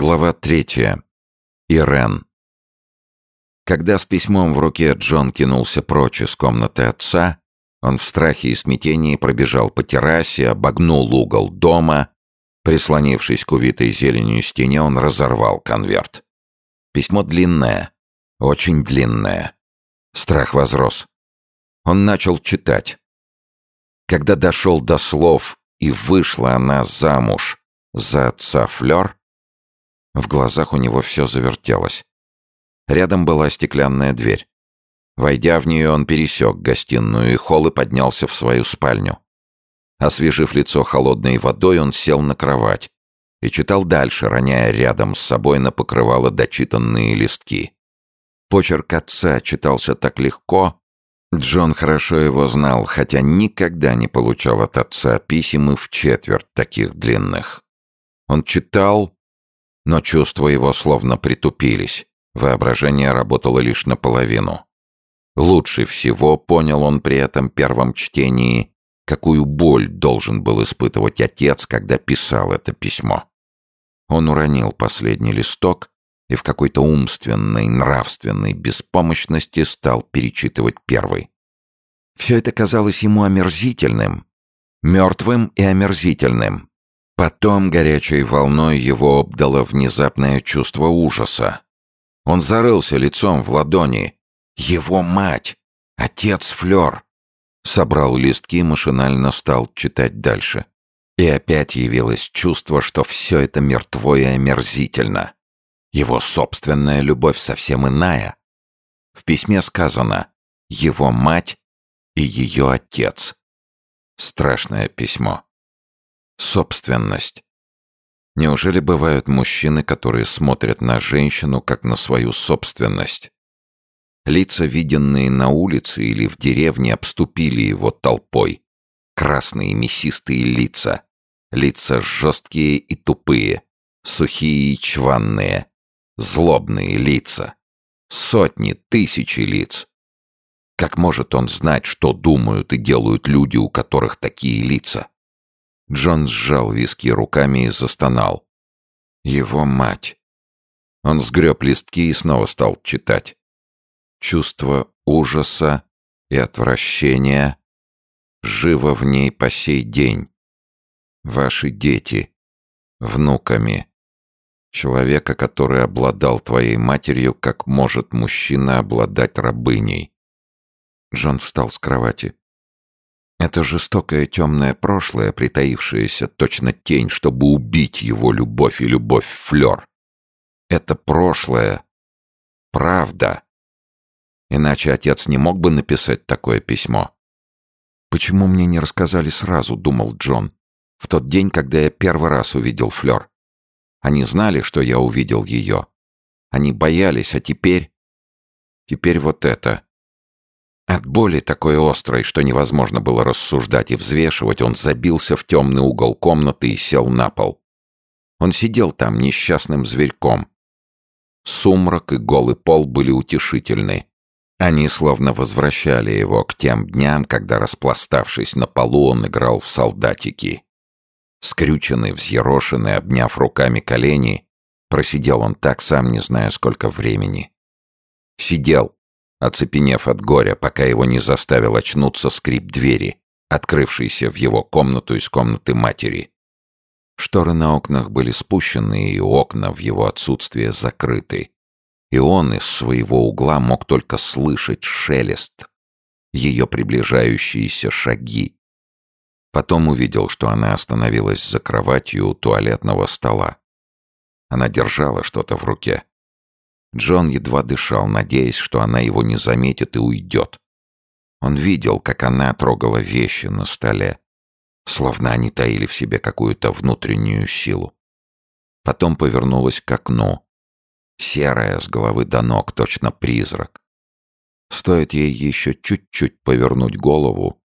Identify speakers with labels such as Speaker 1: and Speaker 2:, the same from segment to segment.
Speaker 1: Глава третья. Ирен. Когда с письмом в руке Джон кинулся прочь из комнаты отца, он в страхе и смятении пробежал по террасе, обогнул угол дома. Прислонившись к увитой зеленью стене, он разорвал конверт. Письмо длинное, очень длинное. Страх возрос. Он начал читать. Когда дошел до слов «и вышла она замуж за отца Флёр», в глазах у него все завертелось. Рядом была стеклянная дверь. Войдя в нее, он пересек гостиную и холл и поднялся в свою спальню. Освежив лицо холодной водой, он сел на кровать и читал дальше, роняя рядом с собой на покрывало дочитанные листки. Почерк отца читался так легко. Джон хорошо его знал, хотя никогда не получал от отца писем и в четверть таких длинных. Он читал но чувства его словно притупились. Воображение работало лишь наполовину. Лучше всего понял он при этом первом чтении, какую боль должен был испытывать отец, когда писал это письмо. Он уронил последний листок и в какой-то умственной, нравственной беспомощности стал перечитывать первый. Все это казалось ему омерзительным, мертвым и омерзительным, Потом горячей волной его обдало внезапное чувство ужаса. Он зарылся лицом в ладони. Его мать! Отец Флёр! Собрал листки машинально стал читать дальше. И опять явилось чувство, что все это мертво и омерзительно. Его собственная любовь совсем иная. В письме сказано «его мать и ее отец». Страшное письмо. Собственность. Неужели бывают мужчины, которые смотрят на женщину как на свою собственность? Лица, виденные на улице или в деревне, обступили его толпой. Красные мясистые лица. Лица жесткие и тупые. Сухие и чванные. Злобные лица. Сотни, тысячи лиц. Как может он знать, что думают и делают люди, у которых такие лица? Джон сжал виски руками и застонал. Его мать. Он сгреб листки и снова стал читать. Чувство ужаса и отвращения живо в ней по сей день. Ваши дети, внуками. Человека, который обладал твоей матерью, как может мужчина обладать рабыней. Джон встал с кровати. Это жестокое темное прошлое, притаившееся точно тень, чтобы убить его любовь и любовь Флёр. Это прошлое. Правда. Иначе отец не мог бы написать такое письмо. «Почему мне не рассказали сразу?» — думал Джон. «В тот день, когда я первый раз увидел Флёр. Они знали, что я увидел ее. Они боялись, а теперь... Теперь вот это. От боли такой острой, что невозможно было рассуждать и взвешивать, он забился в темный угол комнаты и сел на пол. Он сидел там несчастным зверьком. Сумрак и голый пол были утешительны. Они словно возвращали его к тем дням, когда, распластавшись на полу, он играл в солдатики. Скрюченный, взъерошенный, обняв руками колени, просидел он так, сам не зная, сколько времени. Сидел, оцепенев от горя, пока его не заставил очнуться скрип двери, открывшейся в его комнату из комнаты матери. Шторы на окнах были спущены, и окна в его отсутствие закрыты. И он из своего угла мог только слышать шелест, ее приближающиеся шаги. Потом увидел, что она остановилась за кроватью у туалетного стола. Она держала что-то в руке. Джон едва дышал, надеясь, что она его не заметит и уйдет. Он видел, как она трогала вещи на столе, словно они таили в себе какую-то внутреннюю силу. Потом повернулась к окну, серая с головы до ног, точно призрак. Стоит ей еще чуть-чуть повернуть голову,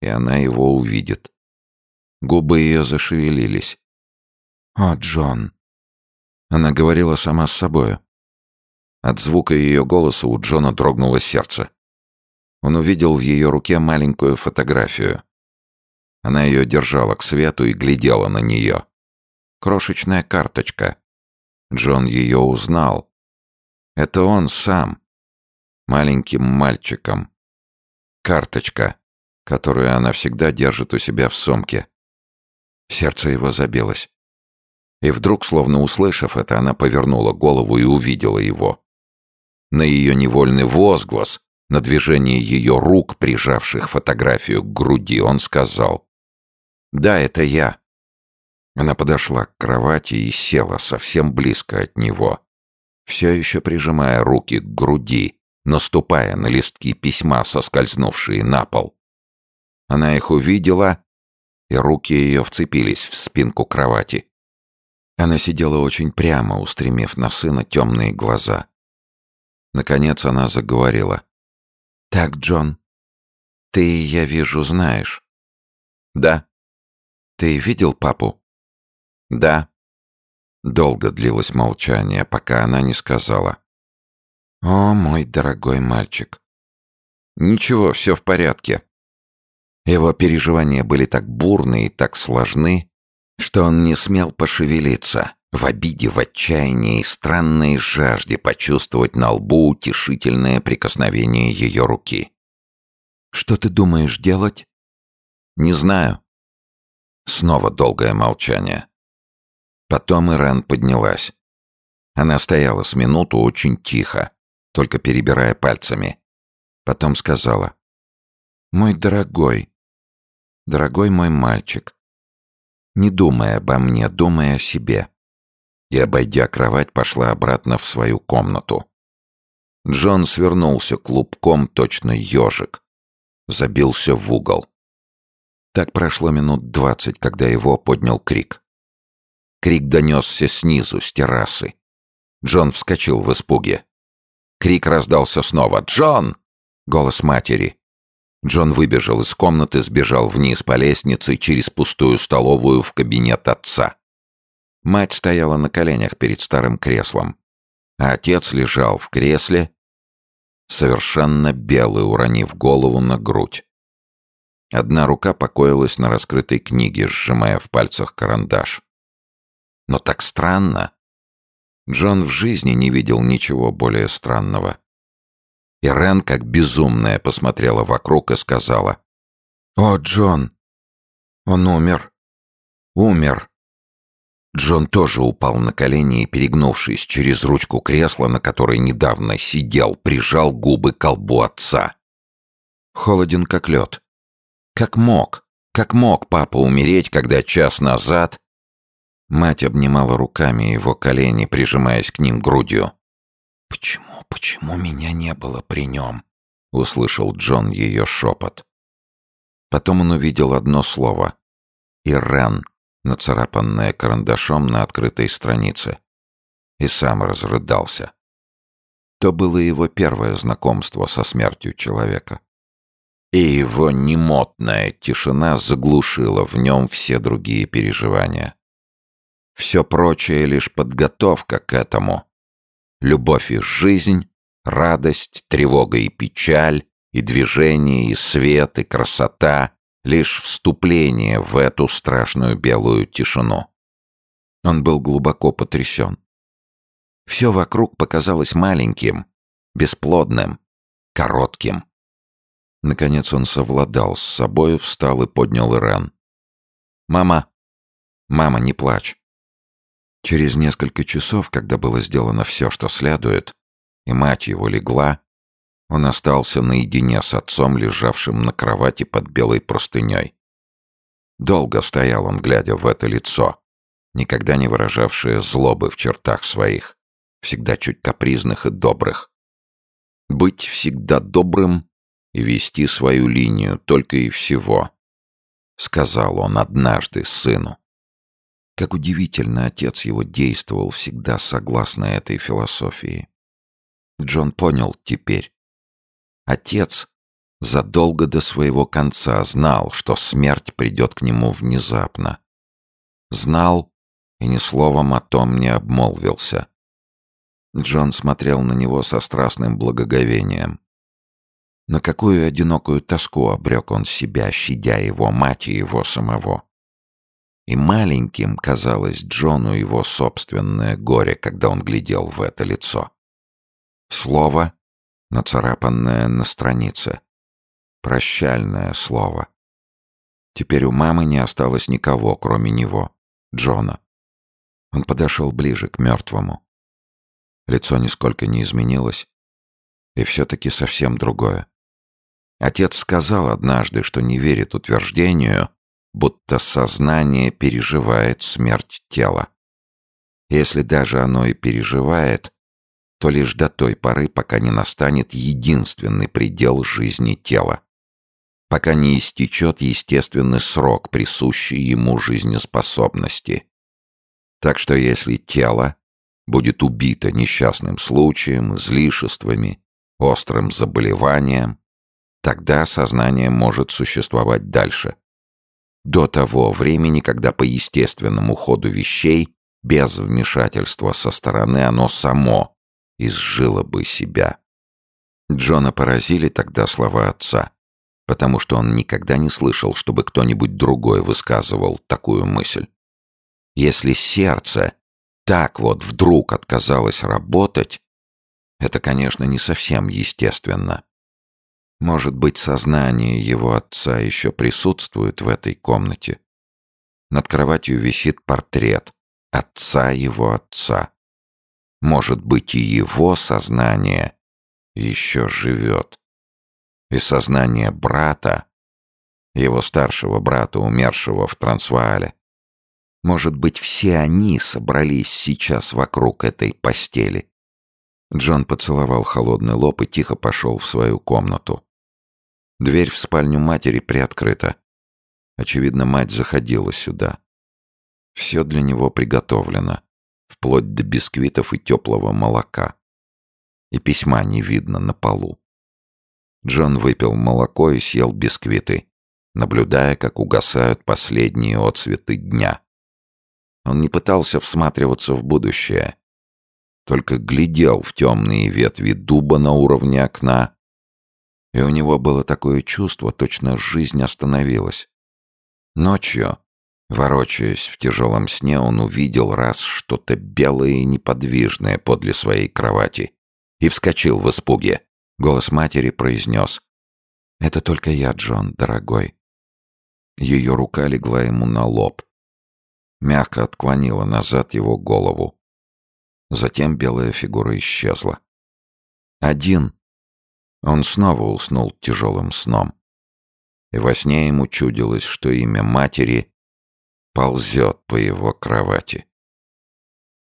Speaker 1: и она его увидит. Губы ее зашевелились. «О, Джон!» Она говорила сама с собою. От звука ее голоса у Джона дрогнуло сердце. Он увидел в ее руке маленькую фотографию. Она ее держала к свету и глядела на нее. Крошечная карточка. Джон ее узнал. Это он сам, маленьким мальчиком. Карточка, которую она всегда держит у себя в сумке. Сердце его забилось. И вдруг, словно услышав это, она повернула голову и увидела его. На ее невольный возглас, на движение ее рук, прижавших фотографию к груди, он сказал «Да, это я». Она подошла к кровати и села совсем близко от него, все еще прижимая руки к груди, наступая на листки письма, соскользнувшие на пол. Она их увидела, и руки ее вцепились в спинку кровати. Она сидела очень прямо, устремив на сына темные глаза. Наконец она заговорила. «Так, Джон, ты, я вижу, знаешь». «Да». «Ты видел папу?» «Да». Долго длилось молчание, пока она не сказала. «О, мой дорогой мальчик». «Ничего, все в порядке». Его переживания были так бурны и так сложны, что он не смел пошевелиться, в обиде, в отчаянии и странной жажде почувствовать на лбу утешительное прикосновение ее руки. «Что ты думаешь делать?» «Не знаю». Снова долгое молчание. Потом Ирен поднялась. Она стояла с минуту очень тихо, только перебирая пальцами. Потом сказала. «Мой дорогой, дорогой мой мальчик, не думай обо мне, думай о себе». И, обойдя кровать, пошла обратно в свою комнату. Джон свернулся клубком, точно ежик. Забился в угол. Так прошло минут двадцать, когда его поднял крик. Крик донесся снизу, с террасы. Джон вскочил в испуге. Крик раздался снова. «Джон!» — голос матери. Джон выбежал из комнаты, сбежал вниз по лестнице через пустую столовую в кабинет отца. Мать стояла на коленях перед старым креслом, а отец лежал в кресле, совершенно белый, уронив голову на грудь. Одна рука покоилась на раскрытой книге, сжимая в пальцах карандаш. Но так странно. Джон в жизни не видел ничего более странного. Ирен, как безумная, посмотрела вокруг и сказала. «О, Джон! Он умер! Умер!» Джон тоже упал на колени и, перегнувшись через ручку кресла, на которой недавно сидел, прижал губы к колбу отца. Холоден, как лед. Как мог, как мог папа умереть, когда час назад Мать обнимала руками его колени, прижимаясь к ним грудью. «Почему, почему меня не было при нем?» — услышал Джон ее шепот. Потом он увидел одно слово — «Ирен», нацарапанное карандашом на открытой странице. И сам разрыдался. То было его первое знакомство со смертью человека. И его немотная тишина заглушила в нем все другие переживания. Все прочее лишь подготовка к этому. Любовь и жизнь, радость, тревога и печаль, и движение, и свет, и красота — лишь вступление в эту страшную белую тишину. Он был глубоко потрясен. Все вокруг показалось маленьким, бесплодным, коротким. Наконец он совладал с собой, встал и поднял Ирен. «Мама! Мама, не плачь. Через несколько часов, когда было сделано все, что следует, и мать его легла, он остался наедине с отцом, лежавшим на кровати под белой простыней. Долго стоял он, глядя в это лицо, никогда не выражавшее злобы в чертах своих, всегда чуть капризных и добрых. Быть всегда добрым и вести свою линию только и всего, сказал он однажды сыну. Как удивительно отец его действовал всегда согласно этой философии. Джон понял теперь. Отец задолго до своего конца знал, что смерть придет к нему внезапно. Знал и ни словом о том не обмолвился. Джон смотрел на него со страстным благоговением. На какую одинокую тоску обрек он себя, щадя его мать и его самого. И маленьким казалось Джону его собственное горе, когда он глядел в это лицо. Слово, нацарапанное на странице. Прощальное слово. Теперь у мамы не осталось никого, кроме него, Джона. Он подошел ближе к мертвому. Лицо нисколько не изменилось, и все-таки совсем другое. Отец сказал однажды, что не верит утверждению, будто сознание переживает смерть тела. Если даже оно и переживает, то лишь до той поры, пока не настанет единственный предел жизни тела. Пока не истечет естественный срок, присущий ему жизнеспособности. Так что если тело будет убито несчастным случаем, излишествами, острым заболеванием, тогда сознание может существовать дальше. До того времени, когда по естественному ходу вещей, без вмешательства со стороны, оно само изжило бы себя. Джона поразили тогда слова отца, потому что он никогда не слышал, чтобы кто-нибудь другой высказывал такую мысль. Если сердце так вот вдруг отказалось работать, это, конечно, не совсем естественно. Может быть, сознание его отца еще присутствует в этой комнате. Над кроватью висит портрет отца его отца. Может быть, и его сознание еще живет. И сознание брата, его старшего брата, умершего в Трансваале. Может быть, все они собрались сейчас вокруг этой постели. Джон поцеловал холодный лоб и тихо пошел в свою комнату. Дверь в спальню матери приоткрыта. Очевидно, мать заходила сюда. Все для него приготовлено, вплоть до бисквитов и теплого молока. И письма не видно на полу. Джон выпил молоко и съел бисквиты, наблюдая, как угасают последние отцветы дня. Он не пытался всматриваться в будущее, только глядел в темные ветви дуба на уровне окна и у него было такое чувство, точно жизнь остановилась. Ночью, ворочаясь в тяжелом сне, он увидел раз что-то белое и неподвижное подле своей кровати и вскочил в испуге. Голос матери произнес «Это только я, Джон, дорогой». Ее рука легла ему на лоб, мягко отклонила назад его голову. Затем белая фигура исчезла. Один, он снова уснул тяжелым сном. И во сне ему чудилось, что имя матери ползет по его кровати.